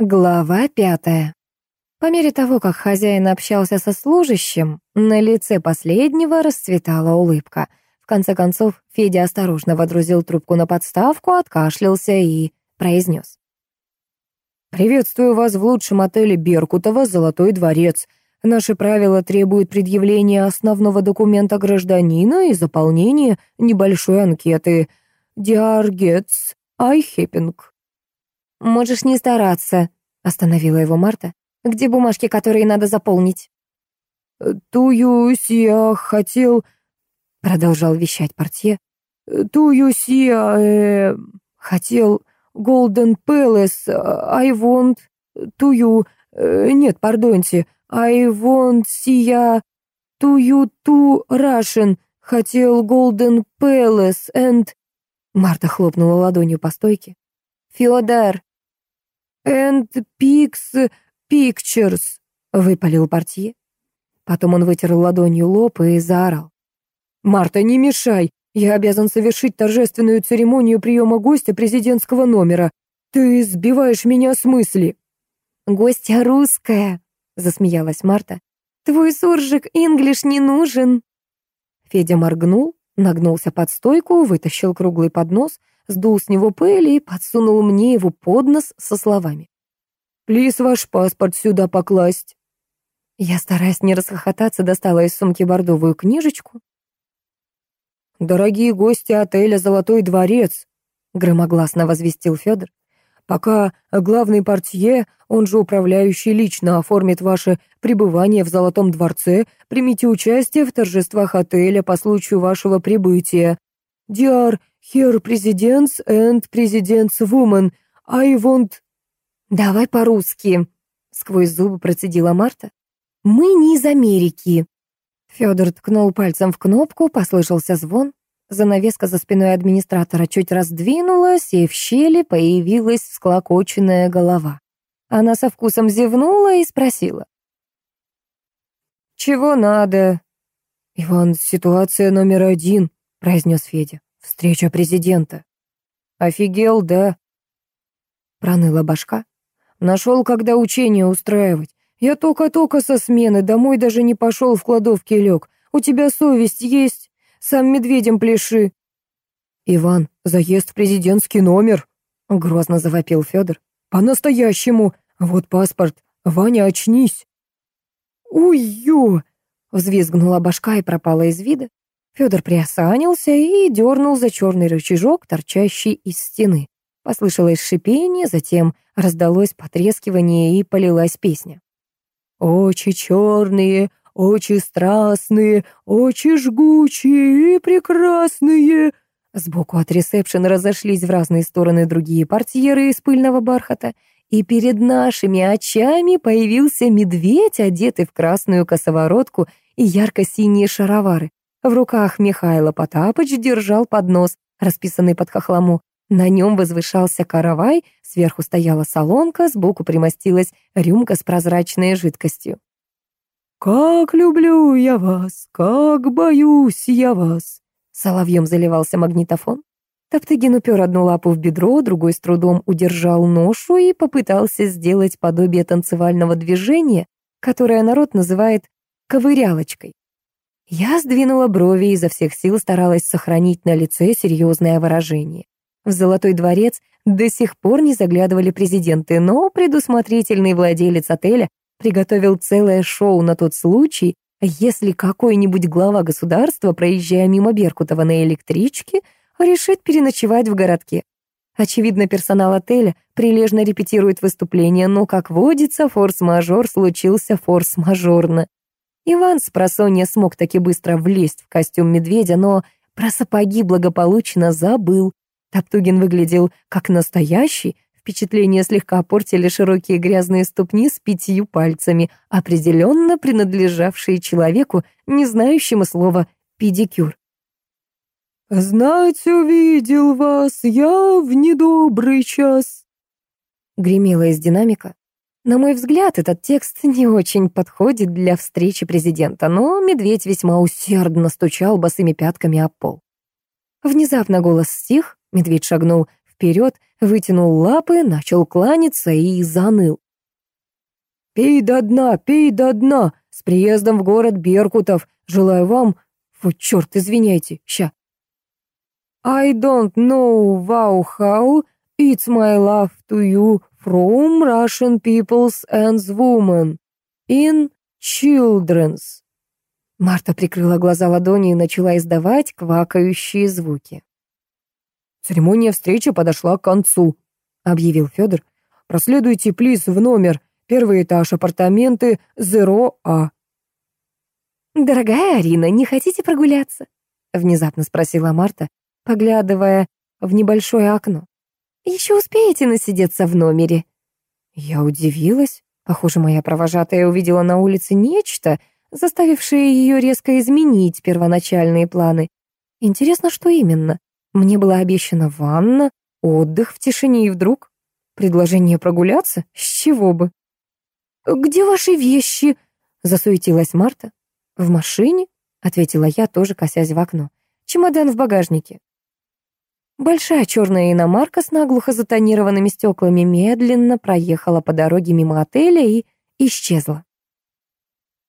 Глава пятая. По мере того, как хозяин общался со служащим, на лице последнего расцветала улыбка. В конце концов, Федя осторожно водрузил трубку на подставку, откашлялся и произнес. «Приветствую вас в лучшем отеле Беркутова «Золотой дворец». Наши правила требуют предъявления основного документа гражданина и заполнения небольшой анкеты. Диаргетс Айхеппинг. «Можешь не стараться», — остановила его Марта. «Где бумажки, которые надо заполнить?» «Туюсь я хотел...» — продолжал вещать портье. «Туюсь я... Э, хотел... Голден Пэлас... I want... Тую... Э, нет, пардоньте. I want сия... Тую ту Russian... Хотел Голден Пэлас and...» Марта хлопнула ладонью по стойке. «Фёдор, «And Pix Pictures», — выпалил портье. Потом он вытер ладонью лоб и заорал. «Марта, не мешай! Я обязан совершить торжественную церемонию приема гостя президентского номера. Ты сбиваешь меня с мысли». «Гостья русская», — засмеялась Марта. «Твой суржик инглиш не нужен». Федя моргнул, нагнулся под стойку, вытащил круглый поднос, сдул с него пыль и подсунул мне его под нос со словами. «Плиз ваш паспорт сюда покласть». Я, стараясь не расхохотаться, достала из сумки бордовую книжечку. «Дорогие гости отеля «Золотой дворец», — громогласно возвестил Федор, «пока главный портье, он же управляющий, лично оформит ваше пребывание в Золотом дворце, примите участие в торжествах отеля по случаю вашего прибытия. Диар «Here presidents and presidents woman. I want...» «Давай по-русски», — сквозь зубы процедила Марта. «Мы не из Америки». Федор ткнул пальцем в кнопку, послышался звон. Занавеска за спиной администратора чуть раздвинулась, и в щели появилась всклокоченная голова. Она со вкусом зевнула и спросила. «Чего надо?» «Иван, ситуация номер один», — произнес Федя. Встреча президента. Офигел, да? Проныла башка. Нашел, когда учение устраивать. Я только-только со смены, домой даже не пошел, в кладовке лег. У тебя совесть есть? Сам медведем пляши. Иван, заезд в президентский номер. Грозно завопил Федор. По-настоящему. Вот паспорт. Ваня, очнись. Уй-ё! Взвизгнула башка и пропала из вида. Федор приосанился и дернул за черный рычажок, торчащий из стены. Послышалось шипение, затем раздалось потрескивание и полилась песня. «Очи черные, очи страстные, очи жгучие и прекрасные!» Сбоку от ресепшена разошлись в разные стороны другие портьеры из пыльного бархата, и перед нашими очами появился медведь, одетый в красную косоворотку и ярко-синие шаровары. В руках Михайло Потапыч держал поднос, расписанный под хохлому. На нем возвышался каравай, сверху стояла солонка, сбоку примостилась рюмка с прозрачной жидкостью. «Как люблю я вас, как боюсь я вас!» Соловьем заливался магнитофон. Топтыгин упер одну лапу в бедро, другой с трудом удержал ношу и попытался сделать подобие танцевального движения, которое народ называет ковырялочкой. Я сдвинула брови и изо всех сил старалась сохранить на лице серьезное выражение. В Золотой дворец до сих пор не заглядывали президенты, но предусмотрительный владелец отеля приготовил целое шоу на тот случай, если какой-нибудь глава государства, проезжая мимо Беркутова на электричке, решит переночевать в городке. Очевидно, персонал отеля прилежно репетирует выступление, но, как водится, форс-мажор случился форс-мажорно. Иван с просонья смог таки быстро влезть в костюм медведя, но про сапоги благополучно забыл. Топтугин выглядел как настоящий, впечатление слегка портили широкие грязные ступни с пятью пальцами, определенно принадлежавшие человеку, не знающему слова «педикюр». «Знать увидел вас я в недобрый час», — гремело из динамика. На мой взгляд, этот текст не очень подходит для встречи президента, но медведь весьма усердно стучал босыми пятками об пол. Внезапно голос стих, медведь шагнул вперед, вытянул лапы, начал кланяться и заныл. «Пей до дна, пей до дна! С приездом в город Беркутов! Желаю вам... Вот черт, извиняйте, ща!» «I don't know wow how, it's my love to you from Russian peoples and women in children's». Марта прикрыла глаза ладонью и начала издавать квакающие звуки. «Церемония встречи подошла к концу», — объявил Федор. «Проследуйте, плиз, в номер. Первый этаж, апартаменты, Зеро А». «Дорогая Арина, не хотите прогуляться?» — внезапно спросила Марта, поглядывая в небольшое окно. «Еще успеете насидеться в номере?» Я удивилась. Похоже, моя провожатая увидела на улице нечто, заставившее ее резко изменить первоначальные планы. Интересно, что именно? Мне была обещана ванна, отдых в тишине, и вдруг предложение прогуляться? С чего бы? «Где ваши вещи?» — засуетилась Марта. «В машине?» — ответила я, тоже косясь в окно. «Чемодан в багажнике». Большая черная иномарка с наглухо затонированными стеклами медленно проехала по дороге мимо отеля и исчезла.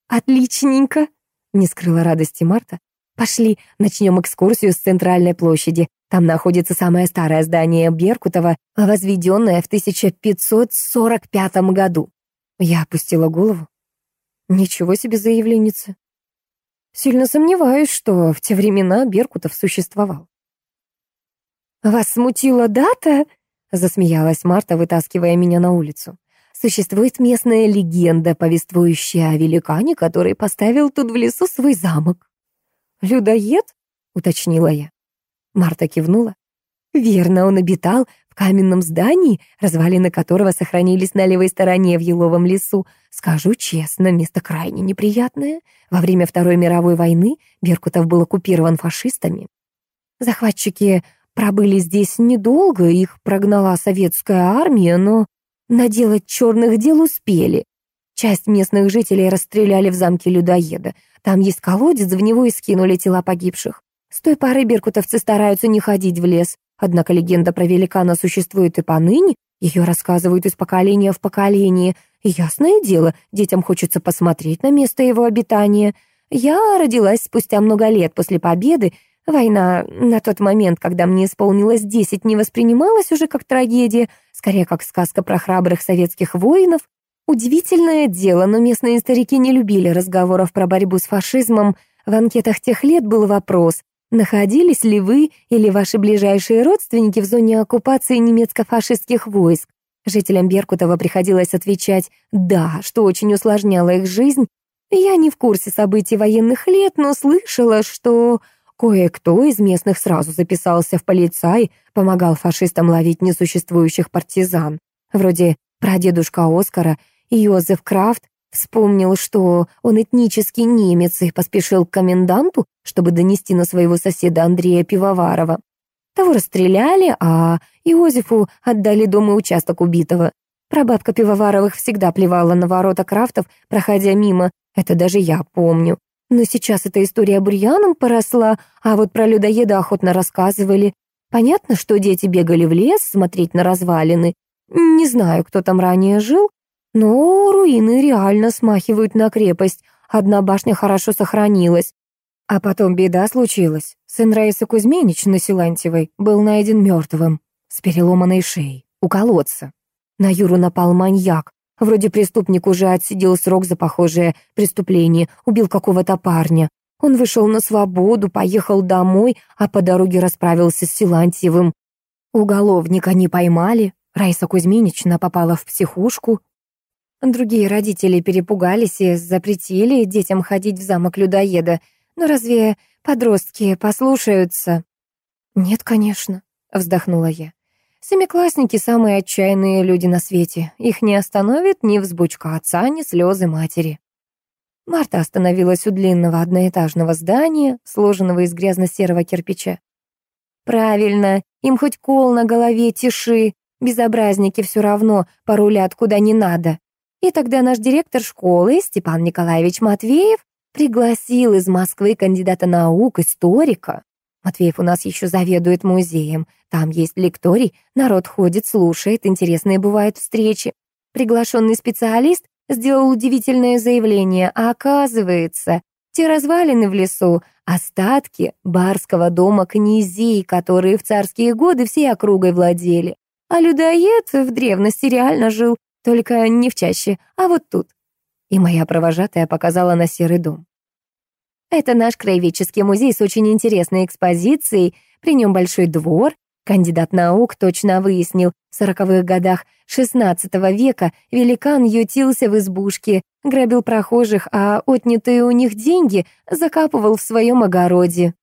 «Отличненько!» — не скрыла радости Марта. «Пошли, начнем экскурсию с центральной площади. Там находится самое старое здание Беркутова, возведенное в 1545 году». Я опустила голову. Ничего себе заявленница. Сильно сомневаюсь, что в те времена Беркутов существовал. «Вас смутила дата?» — засмеялась Марта, вытаскивая меня на улицу. Существует местная легенда, повествующая о великане, который поставил тут в лесу свой замок. «Людоед?» — уточнила я. Марта кивнула. «Верно, он обитал в каменном здании, развалины которого сохранились на левой стороне в еловом лесу. Скажу честно, место крайне неприятное. Во время Второй мировой войны Беркутов был оккупирован фашистами. Захватчики пробыли здесь недолго, их прогнала советская армия, но Наделать черных дел успели. Часть местных жителей расстреляли в замке людоеда. Там есть колодец, в него и скинули тела погибших. С той поры беркутовцы стараются не ходить в лес. Однако легенда про великана существует и поныне. Ее рассказывают из поколения в поколение. Ясное дело, детям хочется посмотреть на место его обитания. Я родилась спустя много лет после победы. Война на тот момент, когда мне исполнилось десять, не воспринималась уже как трагедия, скорее как сказка про храбрых советских воинов. Удивительное дело, но местные старики не любили разговоров про борьбу с фашизмом. В анкетах тех лет был вопрос, находились ли вы или ваши ближайшие родственники в зоне оккупации немецко-фашистских войск. Жителям Беркутова приходилось отвечать «да», что очень усложняло их жизнь. Я не в курсе событий военных лет, но слышала, что Кое-кто из местных сразу записался в полицай, помогал фашистам ловить несуществующих партизан. Вроде прадедушка Оскара, Йозеф Крафт, вспомнил, что он этнический немец и поспешил к коменданту, чтобы донести на своего соседа Андрея Пивоварова. Того расстреляли, а Иозефу отдали дом и участок убитого. Прабабка Пивоваровых всегда плевала на ворота Крафтов, проходя мимо, это даже я помню. Но сейчас эта история бурьяном поросла, а вот про людоеда охотно рассказывали. Понятно, что дети бегали в лес смотреть на развалины. Не знаю, кто там ранее жил, но руины реально смахивают на крепость. Одна башня хорошо сохранилась. А потом беда случилась. Сын Раисы Кузьминич на Силантьевой был найден мертвым, с переломанной шеей, у колодца. На Юру напал маньяк, Вроде преступник уже отсидел срок за похожее преступление, убил какого-то парня. Он вышел на свободу, поехал домой, а по дороге расправился с Силантьевым. Уголовника не поймали, Раиса Кузьминична попала в психушку. Другие родители перепугались и запретили детям ходить в замок людоеда. Но разве подростки послушаются? «Нет, конечно», — вздохнула я. Семиклассники — самые отчаянные люди на свете. Их не остановит ни взбучка отца, ни слезы матери. Марта остановилась у длинного одноэтажного здания, сложенного из грязно-серого кирпича. «Правильно, им хоть кол на голове тиши, безобразники все равно порулят куда не надо». И тогда наш директор школы, Степан Николаевич Матвеев, пригласил из Москвы кандидата наук, историка. Матвеев у нас еще заведует музеем, Там есть лекторий, народ ходит, слушает, интересные бывают встречи. Приглашенный специалист сделал удивительное заявление, а оказывается, те развалины в лесу — остатки барского дома князей, которые в царские годы всей округой владели. А людоед в древности реально жил, только не в чаще, а вот тут. И моя провожатая показала на серый дом. Это наш краеведческий музей с очень интересной экспозицией, при нем большой двор. Кандидат наук точно выяснил, в сороковых годах XVI века великан ютился в избушке, грабил прохожих, а отнятые у них деньги закапывал в своем огороде.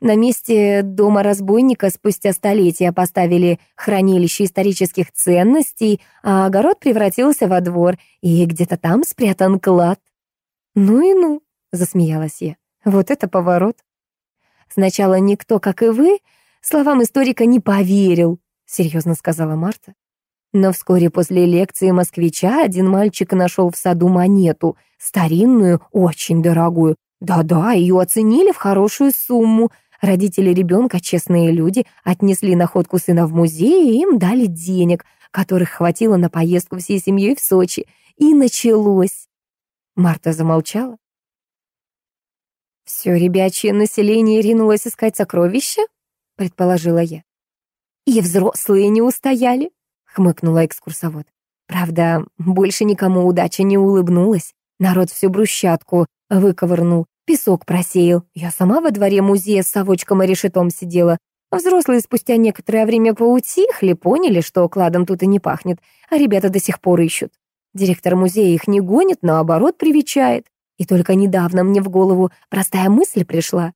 На месте дома разбойника спустя столетия поставили хранилище исторических ценностей, а огород превратился во двор, и где-то там спрятан клад. «Ну и ну», — засмеялась я, — «вот это поворот». «Сначала никто, как и вы, словам историка не поверил», — серьезно сказала Марта. Но вскоре после лекции москвича один мальчик нашел в саду монету, старинную, очень дорогую. Да-да, ее оценили в хорошую сумму — Родители ребенка, честные люди, отнесли находку сына в музей и им дали денег, которых хватило на поездку всей семьей в Сочи. И началось. Марта замолчала. «Все ребячье население ринулось искать сокровища?» — предположила я. «И взрослые не устояли», — хмыкнула экскурсовод. Правда, больше никому удача не улыбнулась. Народ всю брусчатку выковырнул, Песок просеял. Я сама во дворе музея с совочком и решетом сидела. Взрослые спустя некоторое время поутихли, поняли, что кладом тут и не пахнет, а ребята до сих пор ищут. Директор музея их не гонит, наоборот, привечает. И только недавно мне в голову простая мысль пришла.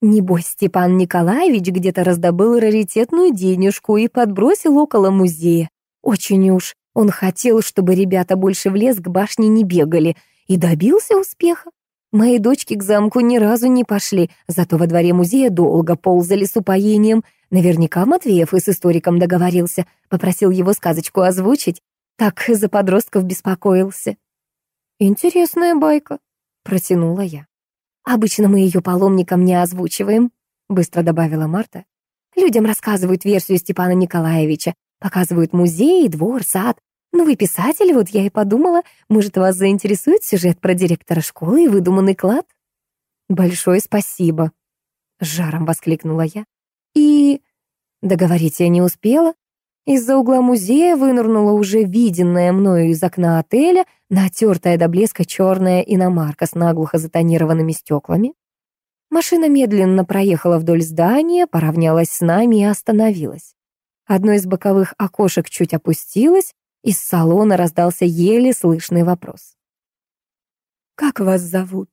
Небось, Степан Николаевич где-то раздобыл раритетную денежку и подбросил около музея. Очень уж он хотел, чтобы ребята больше в лес к башне не бегали, и добился успеха. Мои дочки к замку ни разу не пошли, зато во дворе музея долго ползали с упоением. Наверняка Матвеев и с историком договорился, попросил его сказочку озвучить. Так за подростков беспокоился. «Интересная байка», — протянула я. «Обычно мы ее паломникам не озвучиваем», — быстро добавила Марта. «Людям рассказывают версию Степана Николаевича, показывают музей, двор, сад, «Ну вы писатель, вот я и подумала, может, вас заинтересует сюжет про директора школы и выдуманный клад?» «Большое спасибо», — жаром воскликнула я. «И...» Договорить я не успела. Из-за угла музея вынырнула уже виденная мною из окна отеля натертая до блеска черная иномарка с наглухо затонированными стеклами. Машина медленно проехала вдоль здания, поравнялась с нами и остановилась. Одно из боковых окошек чуть опустилось, из салона раздался еле слышный вопрос. «Как вас зовут?»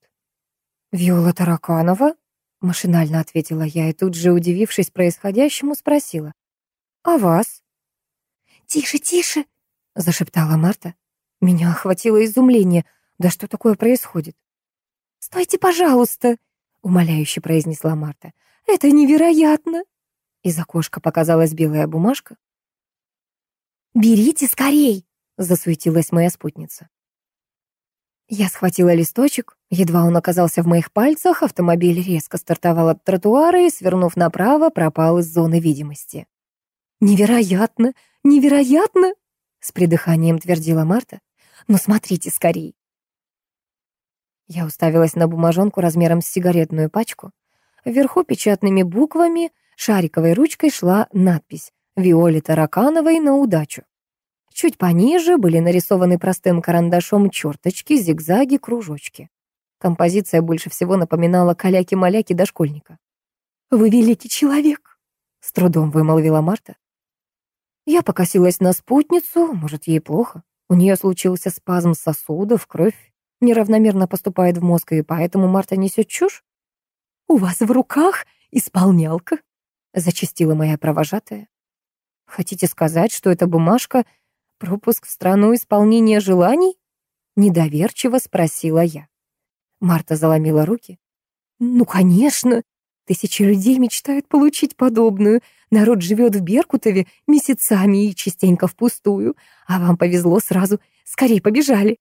«Виола Тараканова», — машинально ответила я и тут же, удивившись происходящему, спросила. «А вас?» «Тише, тише!» — зашептала Марта. Меня охватило изумление. Да что такое происходит? «Стойте, пожалуйста!» — умоляюще произнесла Марта. «Это невероятно!» Из окошка показалась белая бумажка. «Берите скорей!» — засуетилась моя спутница. Я схватила листочек. Едва он оказался в моих пальцах, автомобиль резко стартовал от тротуара и, свернув направо, пропал из зоны видимости. «Невероятно! Невероятно!» — с придыханием твердила Марта. «Но смотрите скорей!» Я уставилась на бумажонку размером с сигаретную пачку. Вверху печатными буквами шариковой ручкой шла надпись Виоле Таракановой на удачу. Чуть пониже были нарисованы простым карандашом черточки, зигзаги, кружочки. Композиция больше всего напоминала каляки-маляки дошкольника. «Вы великий человек!» — с трудом вымолвила Марта. Я покосилась на спутницу, может, ей плохо. У нее случился спазм сосудов, кровь неравномерно поступает в мозг, и поэтому Марта несет чушь. «У вас в руках исполнялка», — зачастила моя провожатая. Хотите сказать, что эта бумажка — пропуск в страну исполнения желаний? Недоверчиво спросила я. Марта заломила руки. Ну, конечно. Тысячи людей мечтают получить подобную. Народ живет в Беркутове месяцами и частенько впустую. А вам повезло сразу. Скорей побежали.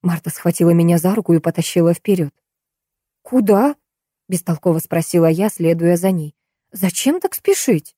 Марта схватила меня за руку и потащила вперед. «Куда?» — бестолково спросила я, следуя за ней. «Зачем так спешить?»